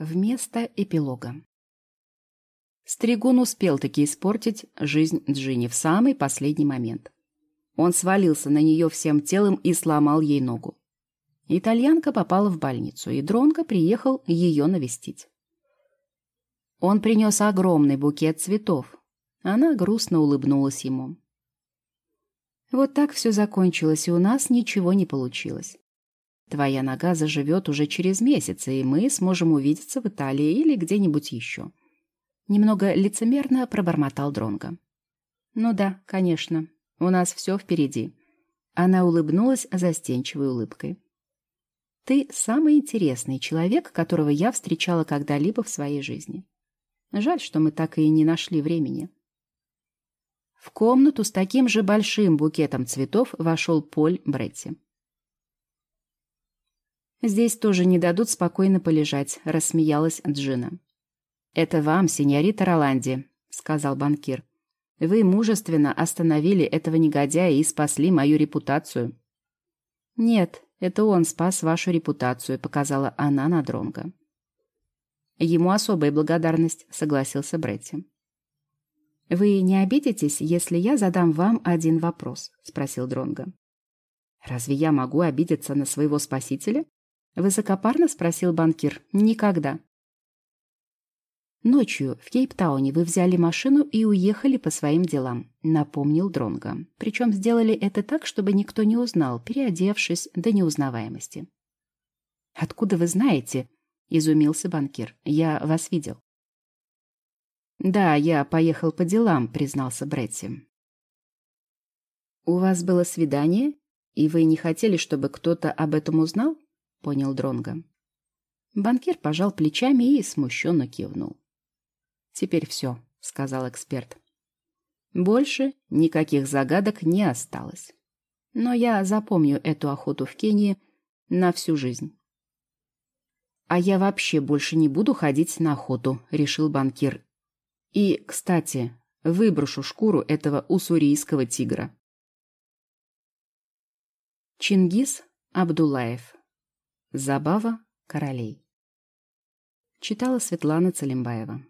Вместо эпилога. Стригун успел таки испортить жизнь Джинни в самый последний момент. Он свалился на нее всем телом и сломал ей ногу. Итальянка попала в больницу, и Дронго приехал ее навестить. Он принес огромный букет цветов. Она грустно улыбнулась ему. Вот так все закончилось, и у нас ничего не получилось. Твоя нога заживет уже через месяц, и мы сможем увидеться в Италии или где-нибудь еще. Немного лицемерно пробормотал Дронго. Ну да, конечно, у нас все впереди. Она улыбнулась застенчивой улыбкой. Ты самый интересный человек, которого я встречала когда-либо в своей жизни. Жаль, что мы так и не нашли времени. В комнату с таким же большим букетом цветов вошел Поль Бретти. «Здесь тоже не дадут спокойно полежать», — рассмеялась Джина. «Это вам, сеньорита Роланди», — сказал банкир. «Вы мужественно остановили этого негодяя и спасли мою репутацию». «Нет, это он спас вашу репутацию», — показала она на Дронго. «Ему особая благодарность», — согласился Бретти. «Вы не обидитесь, если я задам вам один вопрос?» — спросил Дронго. «Разве я могу обидеться на своего спасителя?» Высокопарно спросил банкир. Никогда. Ночью в Кейптауне вы взяли машину и уехали по своим делам, напомнил Дронго. Причем сделали это так, чтобы никто не узнал, переодевшись до неузнаваемости. Откуда вы знаете? изумился банкир. Я вас видел. Да, я поехал по делам, признался Бретти. У вас было свидание, и вы не хотели, чтобы кто-то об этом узнал? — понял Дронго. Банкир пожал плечами и смущенно кивнул. «Теперь все», — сказал эксперт. «Больше никаких загадок не осталось. Но я запомню эту охоту в Кении на всю жизнь». «А я вообще больше не буду ходить на охоту», — решил банкир. «И, кстати, выброшу шкуру этого уссурийского тигра». Чингис Абдулаев Забава королей. Читала Светлана Целимбаева.